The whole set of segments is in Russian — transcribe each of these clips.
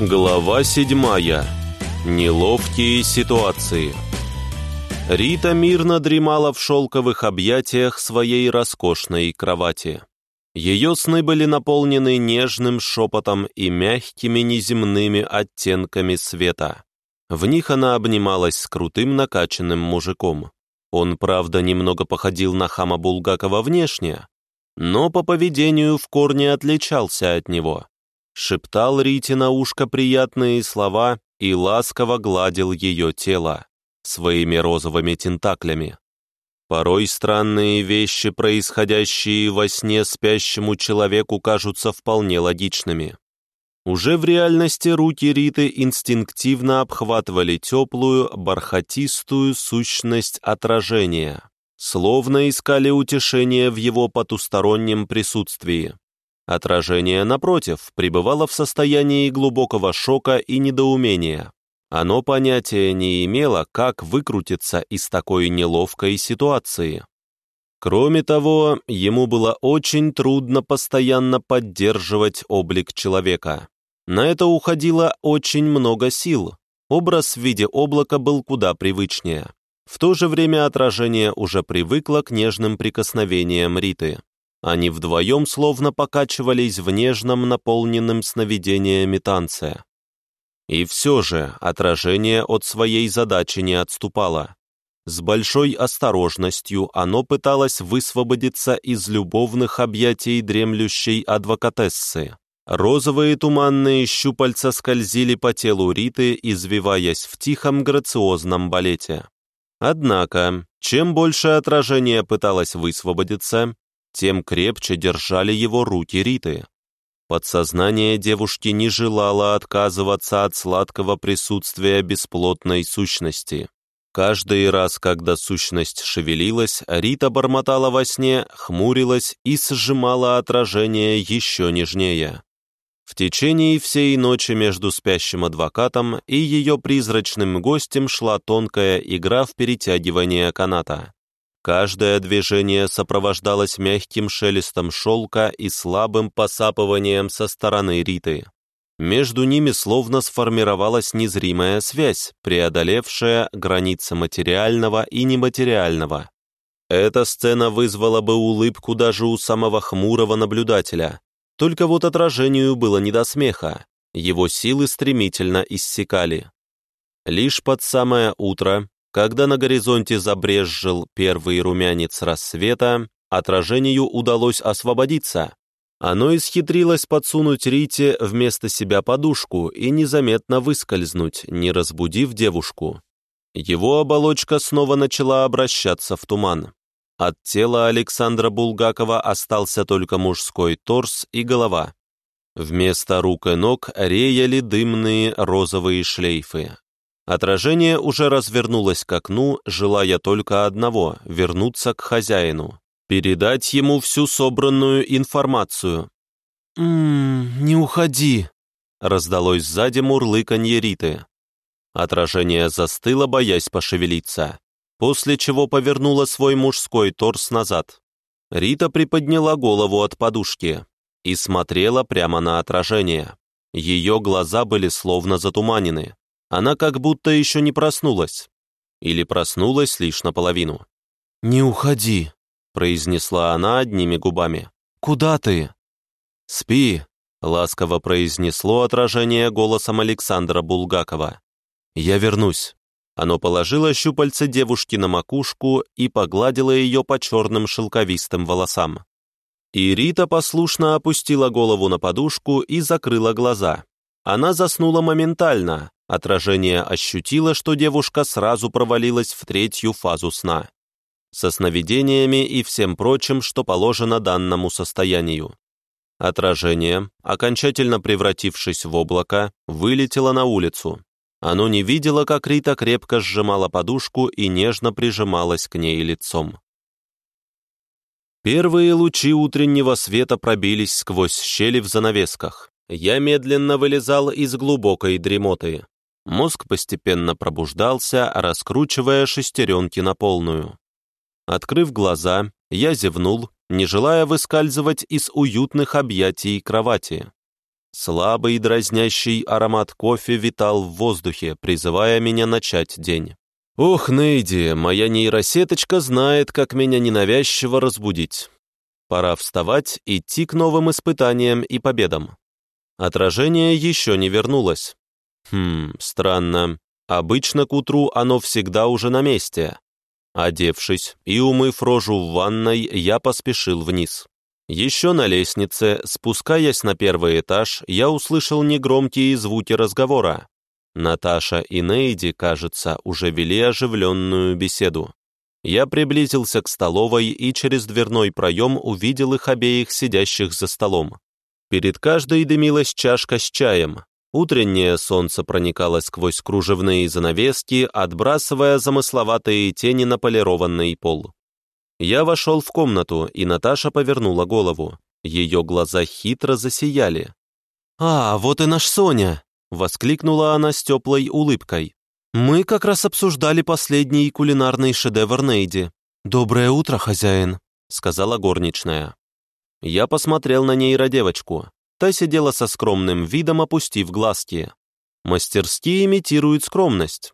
Глава седьмая. Неловкие ситуации. Рита мирно дремала в шелковых объятиях своей роскошной кровати. Ее сны были наполнены нежным шепотом и мягкими неземными оттенками света. В них она обнималась с крутым накачанным мужиком. Он, правда, немного походил на хама Булгакова внешне, но по поведению в корне отличался от него шептал Рите на ушко приятные слова и ласково гладил ее тело своими розовыми тентаклями. Порой странные вещи, происходящие во сне спящему человеку, кажутся вполне логичными. Уже в реальности руки Риты инстинктивно обхватывали теплую, бархатистую сущность отражения, словно искали утешение в его потустороннем присутствии. Отражение, напротив, пребывало в состоянии глубокого шока и недоумения. Оно понятия не имело, как выкрутиться из такой неловкой ситуации. Кроме того, ему было очень трудно постоянно поддерживать облик человека. На это уходило очень много сил. Образ в виде облака был куда привычнее. В то же время отражение уже привыкло к нежным прикосновениям Риты. Они вдвоем словно покачивались в нежном, наполненном сновидениями танце. И все же отражение от своей задачи не отступало. С большой осторожностью оно пыталось высвободиться из любовных объятий дремлющей адвокатессы. Розовые туманные щупальца скользили по телу Риты, извиваясь в тихом грациозном балете. Однако, чем больше отражение пыталось высвободиться, тем крепче держали его руки Риты. Подсознание девушки не желало отказываться от сладкого присутствия бесплотной сущности. Каждый раз, когда сущность шевелилась, Рита бормотала во сне, хмурилась и сжимала отражение еще нежнее. В течение всей ночи между спящим адвокатом и ее призрачным гостем шла тонкая игра в перетягивание каната. Каждое движение сопровождалось мягким шелестом шелка и слабым посапыванием со стороны Риты. Между ними словно сформировалась незримая связь, преодолевшая границы материального и нематериального. Эта сцена вызвала бы улыбку даже у самого хмурого наблюдателя. Только вот отражению было не до смеха, его силы стремительно иссякали. Лишь под самое утро когда на горизонте забрезжил первый румянец рассвета, отражению удалось освободиться. Оно исхитрилось подсунуть Рите вместо себя подушку и незаметно выскользнуть, не разбудив девушку. Его оболочка снова начала обращаться в туман. От тела Александра Булгакова остался только мужской торс и голова. Вместо рук и ног реяли дымные розовые шлейфы, Отражение уже развернулось к окну, желая только одного — вернуться к хозяину, передать ему всю собранную информацию. «Ммм, не уходи», — раздалось сзади мурлыканье Риты. Отражение застыло, боясь пошевелиться, после чего повернуло свой мужской торс назад. Рита приподняла голову от подушки и смотрела прямо на отражение. Ее глаза были словно затуманены. Она как будто еще не проснулась. Или проснулась лишь наполовину. «Не уходи», — произнесла она одними губами. «Куда ты?» «Спи», — ласково произнесло отражение голосом Александра Булгакова. «Я вернусь». Оно положило щупальце девушки на макушку и погладило ее по черным шелковистым волосам. И Рита послушно опустила голову на подушку и закрыла глаза. Она заснула моментально, Отражение ощутило, что девушка сразу провалилась в третью фазу сна. Со сновидениями и всем прочим, что положено данному состоянию. Отражение, окончательно превратившись в облако, вылетело на улицу. Оно не видело, как Рита крепко сжимала подушку и нежно прижималась к ней лицом. Первые лучи утреннего света пробились сквозь щели в занавесках. Я медленно вылезал из глубокой дремоты. Мозг постепенно пробуждался, раскручивая шестеренки на полную. Открыв глаза, я зевнул, не желая выскальзывать из уютных объятий кровати. Слабый дразнящий аромат кофе витал в воздухе, призывая меня начать день. Ох, Нейди, моя нейросеточка знает, как меня ненавязчиво разбудить. Пора вставать, идти к новым испытаниям и победам. Отражение еще не вернулось. Хм, странно. Обычно к утру оно всегда уже на месте. Одевшись и умыв рожу в ванной, я поспешил вниз. Еще на лестнице, спускаясь на первый этаж, я услышал негромкие звуки разговора. Наташа и Нейди, кажется, уже вели оживленную беседу. Я приблизился к столовой и через дверной проем увидел их обеих сидящих за столом. Перед каждой дымилась чашка с чаем. Утреннее солнце проникало сквозь кружевные занавески, отбрасывая замысловатые тени на полированный пол. Я вошел в комнату, и Наташа повернула голову. Ее глаза хитро засияли. «А, вот и наш Соня!» — воскликнула она с теплой улыбкой. «Мы как раз обсуждали последний кулинарный шедевр Нейди. Доброе утро, хозяин», — сказала горничная. Я посмотрел на нейродевочку. Та сидела со скромным видом, опустив глазки. Мастерски имитирует скромность.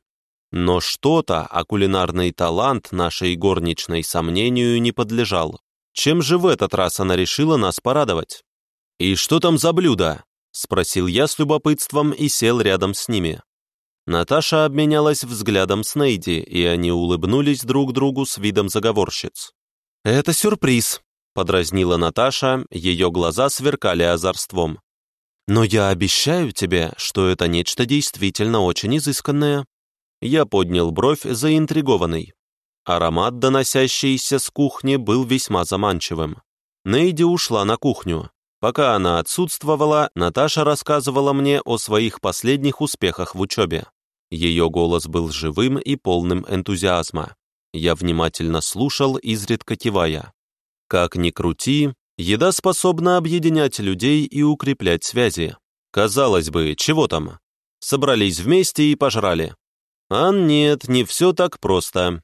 Но что-то, а кулинарный талант нашей горничной сомнению не подлежал. Чем же в этот раз она решила нас порадовать? «И что там за блюдо?» — спросил я с любопытством и сел рядом с ними. Наташа обменялась взглядом с Нейди, и они улыбнулись друг другу с видом заговорщиц. «Это сюрприз», — подразнила Наташа, ее глаза сверкали озорством. «Но я обещаю тебе, что это нечто действительно очень изысканное». Я поднял бровь, заинтригованный. Аромат, доносящийся с кухни, был весьма заманчивым. Нейди ушла на кухню. Пока она отсутствовала, Наташа рассказывала мне о своих последних успехах в учебе. Ее голос был живым и полным энтузиазма. Я внимательно слушал, изредка кивая. Как ни крути, еда способна объединять людей и укреплять связи. Казалось бы, чего там? Собрались вместе и пожрали. А нет, не все так просто.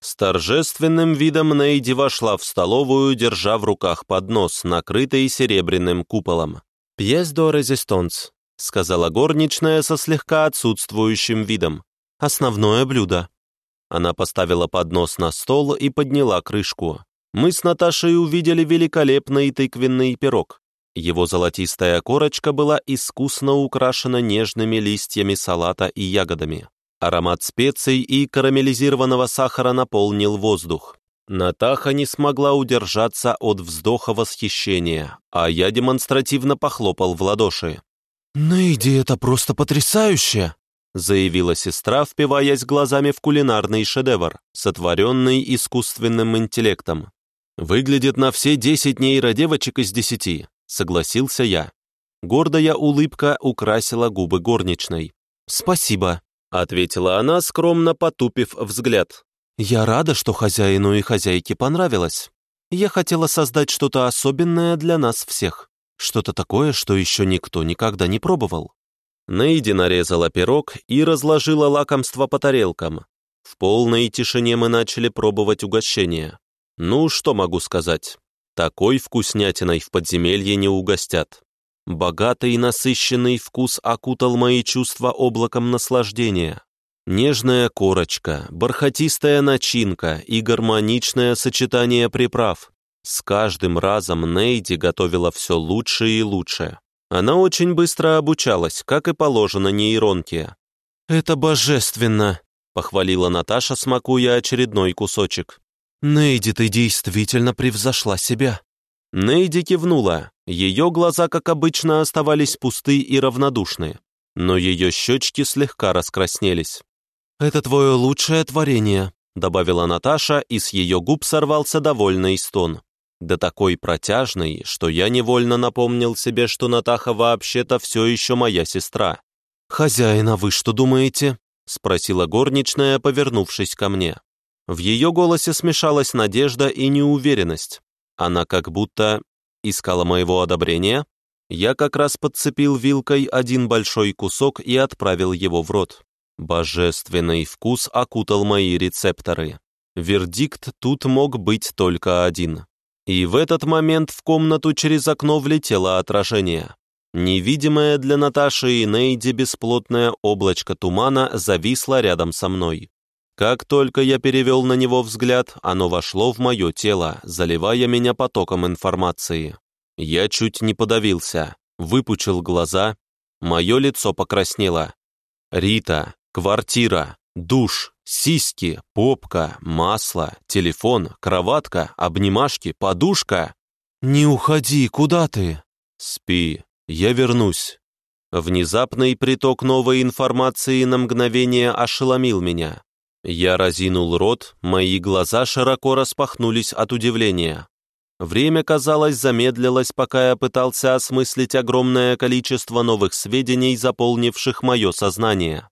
С торжественным видом Нейди вошла в столовую, держа в руках поднос, накрытый серебряным куполом. «Пьес до резистанс», — сказала горничная со слегка отсутствующим видом. «Основное блюдо». Она поставила поднос на стол и подняла крышку. Мы с Наташей увидели великолепный тыквенный пирог. Его золотистая корочка была искусно украшена нежными листьями салата и ягодами. Аромат специй и карамелизированного сахара наполнил воздух. Натаха не смогла удержаться от вздоха восхищения, а я демонстративно похлопал в ладоши. «Нейди, это просто потрясающе!» заявила сестра, впиваясь глазами в кулинарный шедевр, сотворенный искусственным интеллектом. «Выглядит на все десять нейродевочек из десяти», — согласился я. Гордая улыбка украсила губы горничной. «Спасибо», ответила она, скромно потупив взгляд. «Я рада, что хозяину и хозяйке понравилось. Я хотела создать что-то особенное для нас всех. Что-то такое, что еще никто никогда не пробовал». Нейди нарезала пирог и разложила лакомство по тарелкам. В полной тишине мы начали пробовать угощение. Ну, что могу сказать? Такой вкуснятиной в подземелье не угостят. Богатый и насыщенный вкус окутал мои чувства облаком наслаждения. Нежная корочка, бархатистая начинка и гармоничное сочетание приправ. С каждым разом Нейди готовила все лучше и лучше. Она очень быстро обучалась, как и положено нейронке. «Это божественно!» — похвалила Наташа, смакуя очередной кусочек. «Нейди, ты действительно превзошла себя!» Нейди кивнула. Ее глаза, как обычно, оставались пусты и равнодушны, но ее щечки слегка раскраснелись. «Это твое лучшее творение», — добавила Наташа, и с ее губ сорвался довольный стон. Да такой протяжный, что я невольно напомнил себе, что Натаха вообще-то все еще моя сестра. «Хозяин, а вы что думаете?» — спросила горничная, повернувшись ко мне. В ее голосе смешалась надежда и неуверенность. Она как будто искала моего одобрения. Я как раз подцепил вилкой один большой кусок и отправил его в рот. Божественный вкус окутал мои рецепторы. Вердикт тут мог быть только один. И в этот момент в комнату через окно влетело отражение. Невидимое для Наташи и Нейди бесплотное облачко тумана зависло рядом со мной. Как только я перевел на него взгляд, оно вошло в мое тело, заливая меня потоком информации. Я чуть не подавился, выпучил глаза, мое лицо покраснело. Рита, квартира, душ, сиськи, попка, масло, телефон, кроватка, обнимашки, подушка. «Не уходи, куда ты?» «Спи, я вернусь». Внезапный приток новой информации на мгновение ошеломил меня. Я разинул рот, мои глаза широко распахнулись от удивления. Время, казалось, замедлилось, пока я пытался осмыслить огромное количество новых сведений, заполнивших мое сознание.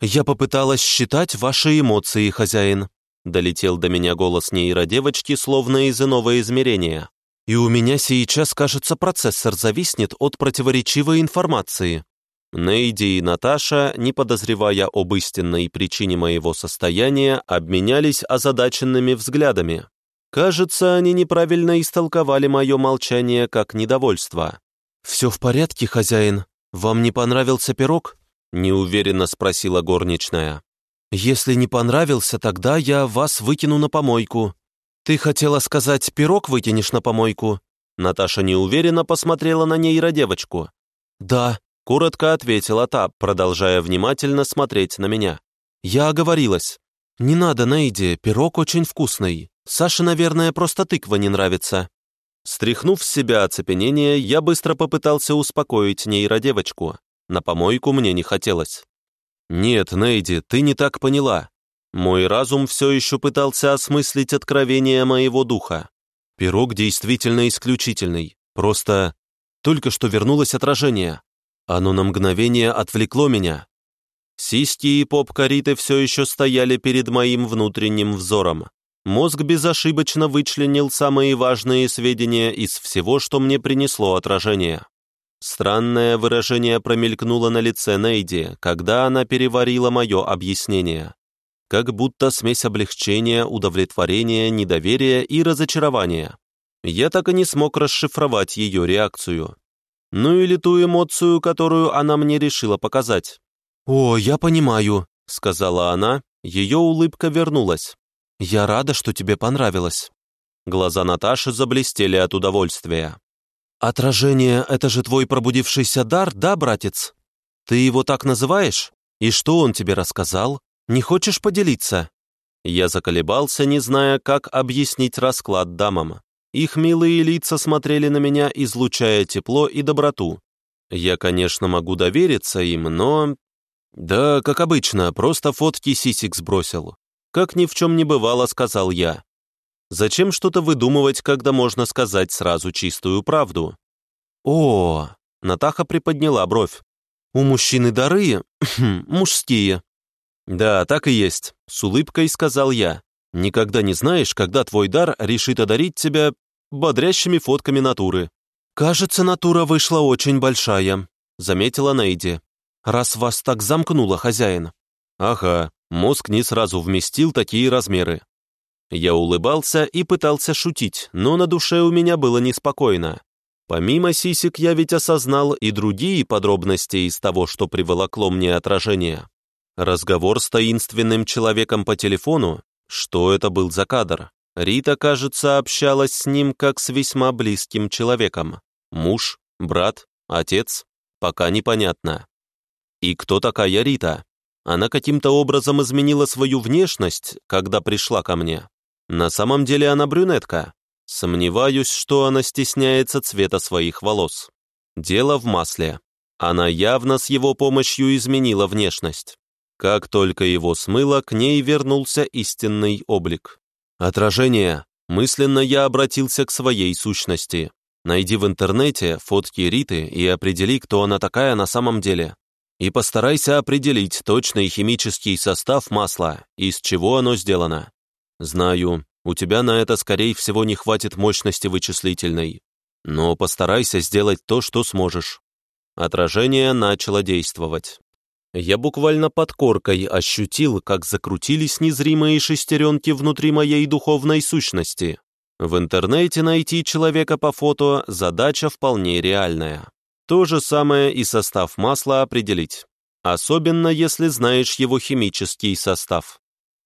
«Я попыталась считать ваши эмоции, хозяин», долетел до меня голос нейродевочки, словно из иного измерения. «И у меня сейчас, кажется, процессор зависнет от противоречивой информации». Нейди и Наташа, не подозревая об истинной причине моего состояния, обменялись озадаченными взглядами. Кажется, они неправильно истолковали мое молчание как недовольство. «Все в порядке, хозяин? Вам не понравился пирог?» неуверенно спросила горничная. «Если не понравился, тогда я вас выкину на помойку». «Ты хотела сказать, пирог выкинешь на помойку?» Наташа неуверенно посмотрела на нейродевочку. «Да», — коротко ответила та, продолжая внимательно смотреть на меня. «Я оговорилась. Не надо, Нейди, пирог очень вкусный. Саше, наверное, просто тыква не нравится». Стряхнув с себя оцепенение, я быстро попытался успокоить нейродевочку. На помойку мне не хотелось. «Нет, Нейди, ты не так поняла. Мой разум все еще пытался осмыслить откровение моего духа. Пирог действительно исключительный. Просто только что вернулось отражение. Оно на мгновение отвлекло меня. Сиськи и попка Риты все еще стояли перед моим внутренним взором. Мозг безошибочно вычленил самые важные сведения из всего, что мне принесло отражение. Странное выражение промелькнуло на лице Нейди, когда она переварила мое объяснение. Как будто смесь облегчения, удовлетворения, недоверия и разочарования. Я так и не смог расшифровать ее реакцию. Ну или ту эмоцию, которую она мне решила показать. «О, я понимаю», — сказала она, ее улыбка вернулась. «Я рада, что тебе понравилось». Глаза Наташи заблестели от удовольствия. «Отражение — это же твой пробудившийся дар, да, братец? Ты его так называешь? И что он тебе рассказал? Не хочешь поделиться?» Я заколебался, не зная, как объяснить расклад дамам. Их милые лица смотрели на меня, излучая тепло и доброту. Я, конечно, могу довериться им, но... Да, как обычно, просто фотки сисик сбросил. Как ни в чем не бывало, сказал я. Зачем что-то выдумывать, когда можно сказать сразу чистую правду? О, Натаха приподняла бровь. У мужчины дары мужские. Да, так и есть, с улыбкой сказал я. Никогда не знаешь, когда твой дар решит одарить тебя бодрящими фотками натуры. Кажется, натура вышла очень большая, заметила Нейди. Раз вас так замкнуло, хозяин. Ага, мозг не сразу вместил такие размеры. Я улыбался и пытался шутить, но на душе у меня было неспокойно. Помимо сисек я ведь осознал и другие подробности из того, что приволокло мне отражение. Разговор с таинственным человеком по телефону, что это был за кадр? Рита, кажется, общалась с ним как с весьма близким человеком. Муж, брат, отец, пока непонятно. И кто такая Рита? Она каким-то образом изменила свою внешность, когда пришла ко мне. На самом деле она брюнетка. Сомневаюсь, что она стесняется цвета своих волос. Дело в масле. Она явно с его помощью изменила внешность. Как только его смыло, к ней вернулся истинный облик. Отражение. Мысленно я обратился к своей сущности. Найди в интернете фотки Риты и определи, кто она такая на самом деле. И постарайся определить точный химический состав масла, из чего оно сделано. Знаю, у тебя на это, скорее всего, не хватит мощности вычислительной. Но постарайся сделать то, что сможешь. Отражение начало действовать. Я буквально под коркой ощутил, как закрутились незримые шестеренки внутри моей духовной сущности. В интернете найти человека по фото – задача вполне реальная. То же самое и состав масла определить. Особенно, если знаешь его химический состав.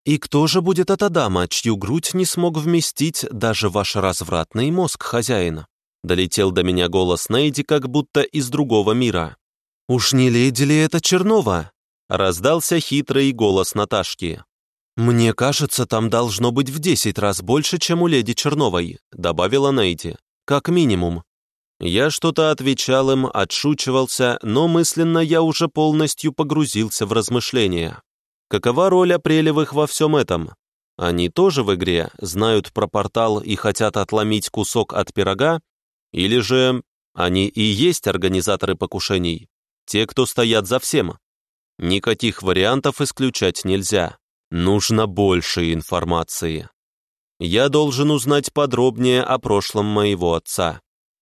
И кто же будет эта дама, чью грудь не смог вместить даже ваш развратный мозг хозяина? Долетел до меня голос Нейди, как будто из другого мира. «Уж не леди ли это Чернова?» Раздался хитрый голос Наташки. «Мне кажется, там должно быть в десять раз больше, чем у леди Черновой», добавила Нейди. «Как минимум». Я что-то отвечал им, отшучивался, но мысленно я уже полностью погрузился в размышления. Какова роль Апрелевых во всем этом? Они тоже в игре, знают про портал и хотят отломить кусок от пирога? Или же они и есть организаторы покушений? Те, кто стоят за всем? Никаких вариантов исключать нельзя. Нужно больше информации. Я должен узнать подробнее о прошлом моего отца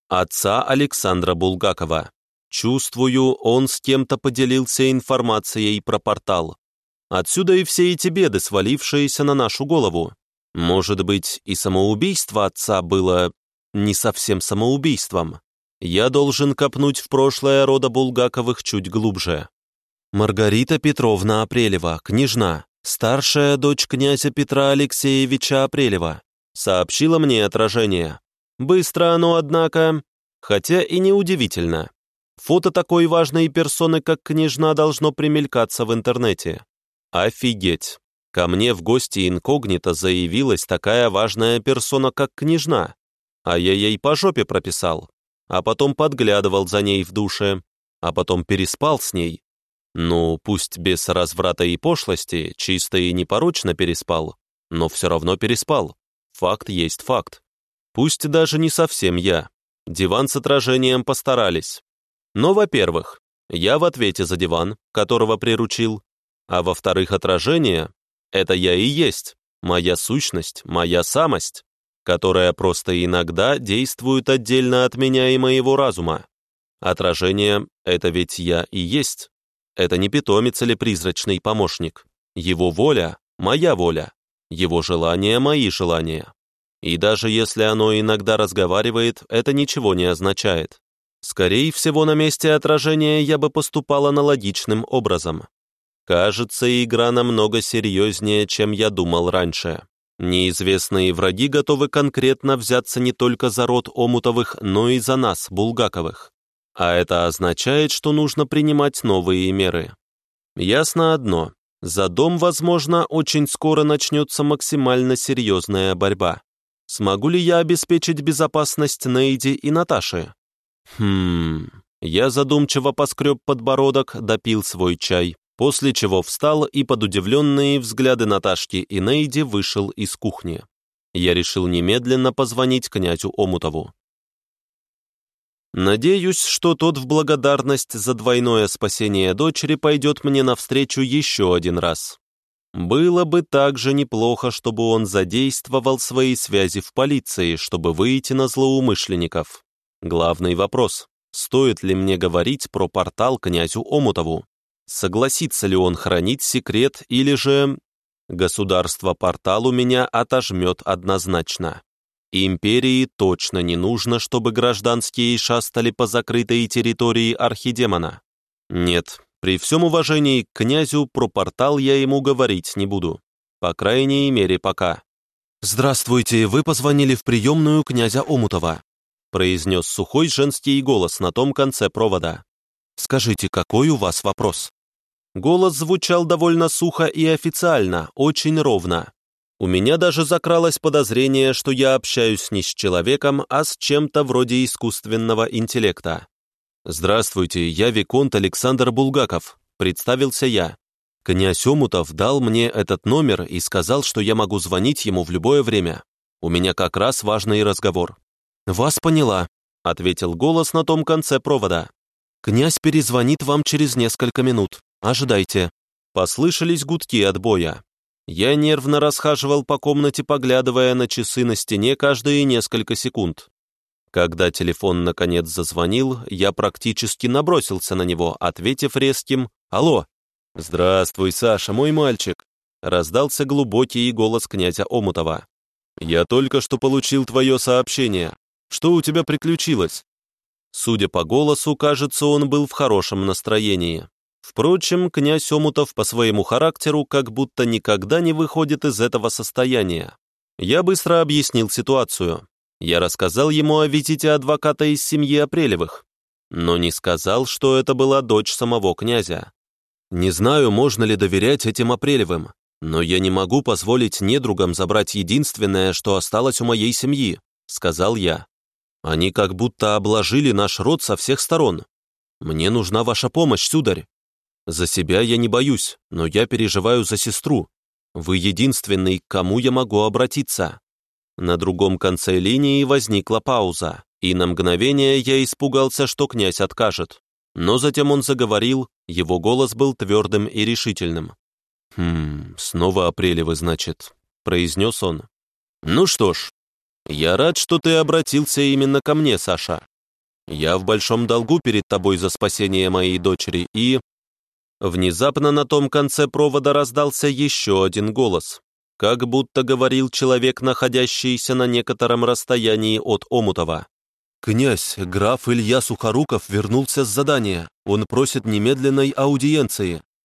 отца Александра Булгакова. Чувствую, он с кем-то поделился информацией про портал. Отсюда и все эти беды, свалившиеся на нашу голову. Может быть, и самоубийство отца было не совсем самоубийством. Я должен копнуть в прошлое рода Булгаковых чуть глубже. Маргарита Петровна Апрелева, княжна, старшая дочь князя Петра Алексеевича Апрелева, сообщила мне отражение. Быстро оно, однако, хотя и неудивительно. Фото такой важной персоны, как княжна, должно примелькаться в интернете. Офигеть! Ко мне в гости инкогнито заявилась такая важная персона, как княжна, а я ей по жопе прописал, а потом подглядывал за ней в душе, а потом переспал с ней. Ну, пусть без разврата и пошлости, чисто и непорочно переспал, но все равно переспал. Факт есть факт. Пусть даже не совсем я. Диван с отражением постарались. Но, во-первых, я в ответе за диван, которого приручил, а во-вторых, отражение — это я и есть, моя сущность, моя самость, которая просто иногда действует отдельно от меня и моего разума. Отражение — это ведь я и есть. Это не питомец или призрачный помощник. Его воля — моя воля. Его желания — мои желания. И даже если оно иногда разговаривает, это ничего не означает. Скорее всего, на месте отражения я бы поступал аналогичным образом. Кажется, игра намного серьезнее, чем я думал раньше. Неизвестные враги готовы конкретно взяться не только за род Омутовых, но и за нас, Булгаковых. А это означает, что нужно принимать новые меры. Ясно одно. За дом, возможно, очень скоро начнется максимально серьезная борьба. Смогу ли я обеспечить безопасность Нейди и Наташи? Хм... Я задумчиво поскреб подбородок, допил свой чай, после чего встал и под удивленные взгляды Наташки и Нейди вышел из кухни. Я решил немедленно позвонить князю Омутову. Надеюсь, что тот в благодарность за двойное спасение дочери пойдет мне навстречу еще один раз. Было бы также неплохо, чтобы он задействовал свои связи в полиции, чтобы выйти на злоумышленников. Главный вопрос — стоит ли мне говорить про портал князю Омутову? Согласится ли он хранить секрет или же... Государство-портал у меня отожмет однозначно. Империи точно не нужно, чтобы гражданские шастали по закрытой территории архидемона. Нет, при всем уважении к князю про портал я ему говорить не буду. По крайней мере, пока. «Здравствуйте, вы позвонили в приемную князя Омутова», произнес сухой женский голос на том конце провода. «Скажите, какой у вас вопрос?» Голос звучал довольно сухо и официально, очень ровно. У меня даже закралось подозрение, что я общаюсь не с человеком, а с чем-то вроде искусственного интеллекта. «Здравствуйте, я Виконт Александр Булгаков», — представился я. Князь Омутов дал мне этот номер и сказал, что я могу звонить ему в любое время. У меня как раз важный разговор. «Вас поняла», — ответил голос на том конце провода. «Князь перезвонит вам через несколько минут. Ожидайте». Послышались гудки отбоя. Я нервно расхаживал по комнате, поглядывая на часы на стене каждые несколько секунд. Когда телефон наконец зазвонил, я практически набросился на него, ответив резким «Алло!» «Здравствуй, Саша, мой мальчик!» Раздался глубокий голос князя Омутова. «Я только что получил твое сообщение. Что у тебя приключилось?» Судя по голосу, кажется, он был в хорошем настроении. Впрочем, князь Омутов по своему характеру как будто никогда не выходит из этого состояния. Я быстро объяснил ситуацию. Я рассказал ему о визите адвоката из семьи Апрелевых, но не сказал, что это была дочь самого князя. Не знаю, можно ли доверять этим Апрелевым, но я не могу позволить недругам забрать единственное, что осталось у моей семьи, сказал я. Они как будто обложили наш род со всех сторон. Мне нужна ваша помощь, сударь. За себя я не боюсь, но я переживаю за сестру. Вы единственный, к кому я могу обратиться». На другом конце линии возникла пауза, и на мгновение я испугался, что князь откажет. Но затем он заговорил, его голос был твердым и решительным. «Хм, снова Апрелевы, значит», — произнес он. «Ну что ж, «Я рад, что ты обратился именно ко мне, Саша. Я в большом долгу перед тобой за спасение моей дочери и...» Внезапно на том конце провода раздался еще один голос, как будто говорил человек, находящийся на некотором расстоянии от Омутова. «Князь, граф Илья Сухоруков вернулся с задания. Он просит немедленной аудиенции».